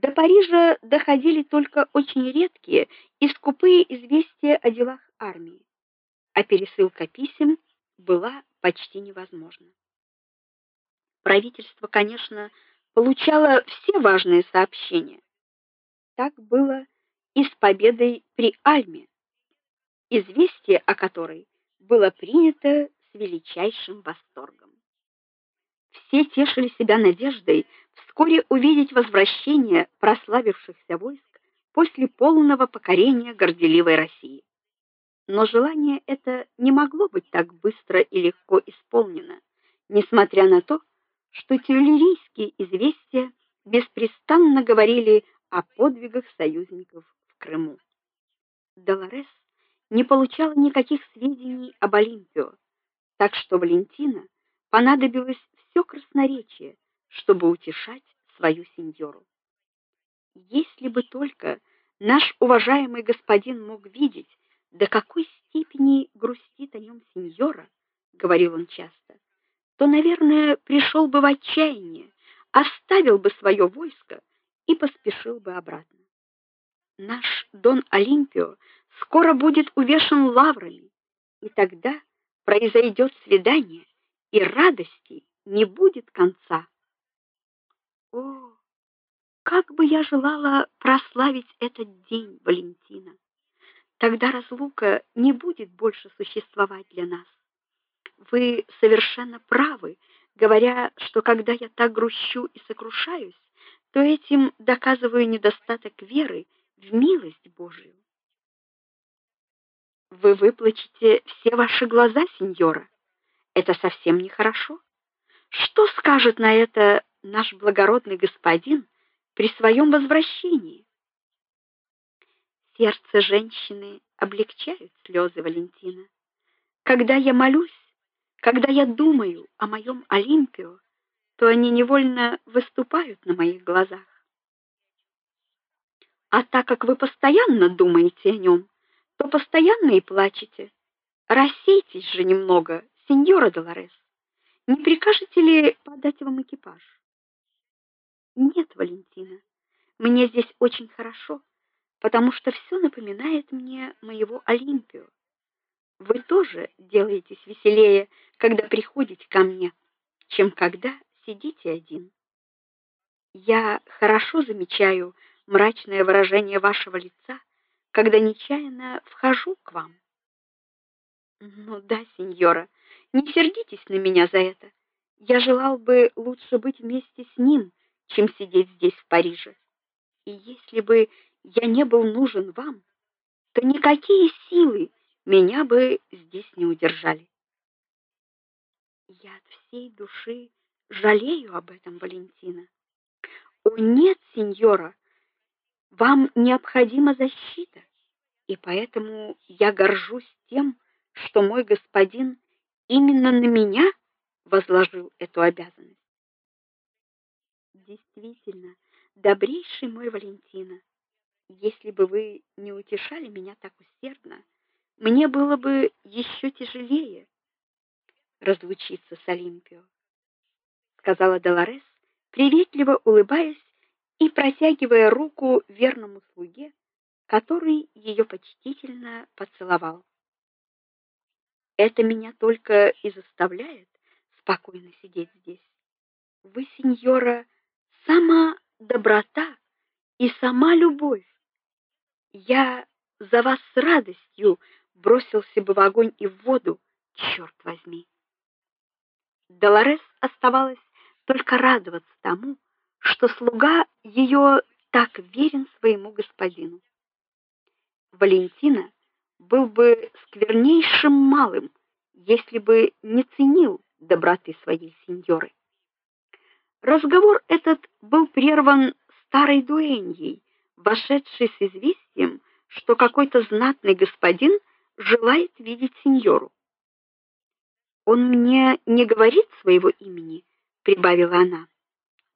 До Парижа доходили только очень редкие и скупые известия о делах армии, а пересылка писем была почти невозможна. Правительство, конечно, получало все важные сообщения. Так было и с победой при Альме, известие о которой было принято с величайшим восторгом. Все тешили себя надеждой вскоре увидеть возвращение прославившихся войск после полного покорения горделивой России. Но желание это не могло быть так быстро и легко исполнено, несмотря на то, что телерийские известия беспрестанно говорили о подвигах союзников в Крыму. Долорес не получала никаких сведений об Олимпио, так что Валентина понадобилось все красноречие, чтобы утешать свою сеньору. Если бы только наш уважаемый господин мог видеть, до какой степени грустит о нем сеньора, говорил он часто, то, наверное, пришел бы в отчаяние, оставил бы свое войско и поспешил бы обратно. Наш Дон Олимпио скоро будет увешан лаврами, и тогда произойдет свидание, и радости не будет конца. О, как бы я желала прославить этот день, Валентина. Тогда разлука не будет больше существовать для нас. Вы совершенно правы, говоря, что когда я так грущу и сокрушаюсь, то этим доказываю недостаток веры в милость Божию. Вы выплачете все ваши глаза, сеньора. Это совсем нехорошо. Что скажет на это наш благородный господин при своем возвращении? Сердце женщины облегчает слезы Валентина. Когда я молюсь, когда я думаю о моем Олимпио, то они невольно выступают на моих глазах. А так как вы постоянно думаете о нем, то постоянно и плачете. Рассейтесь же немного, сеньора Долорес. Не прикажете ли подать вам экипаж? Нет, Валентина. Мне здесь очень хорошо, потому что все напоминает мне моего Олимпио. Вы тоже делаетесь веселее, когда приходите ко мне, чем когда сидите один. Я хорошо замечаю мрачное выражение вашего лица, когда нечаянно вхожу к вам. Ну да, сеньора, не сердитесь на меня за это. Я желал бы лучше быть вместе с ним, чем сидеть здесь в Париже. И если бы я не был нужен вам, то никакие силы меня бы здесь не удержали. Я от всей души жалею об этом, Валентина. О нет, сеньора, вам необходима защита, и поэтому я горжусь тем, что мой господин именно на меня возложил эту обязанность. Действительно, добрейший мой Валентина, если бы вы не утешали меня так усердно, мне было бы еще тяжелее разлучиться с Олимпио, сказала Долорес, приветливо улыбаясь и протягивая руку верному слуге, который ее почтительно поцеловал. Это меня только и заставляет спокойно сидеть здесь. Вы, сеньора, сама доброта и сама любовь. Я за вас с радостью бросился бы в огонь и в воду, черт возьми. Долорес оставалось только радоваться тому, что слуга ее так верен своему господину. Валентина был бы сквернейшим малым, если бы не ценил доброты своей сеньоры. Разговор этот был прерван старой дуэньей, вошедшей с известием, что какой-то знатный господин желает видеть сеньору. Он мне не говорит своего имени, прибавила она.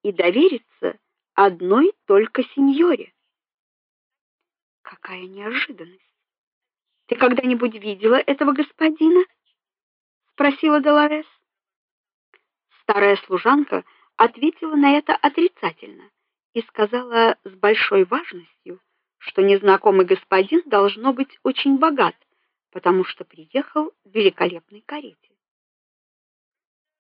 И доверится одной только сеньоре. Какая неожиданность. Ты когда-нибудь видела этого господина? спросила Долорес. Старая служанка ответила на это отрицательно и сказала с большой важностью, что незнакомый господин должно быть очень богат, потому что приехал в великолепной карете.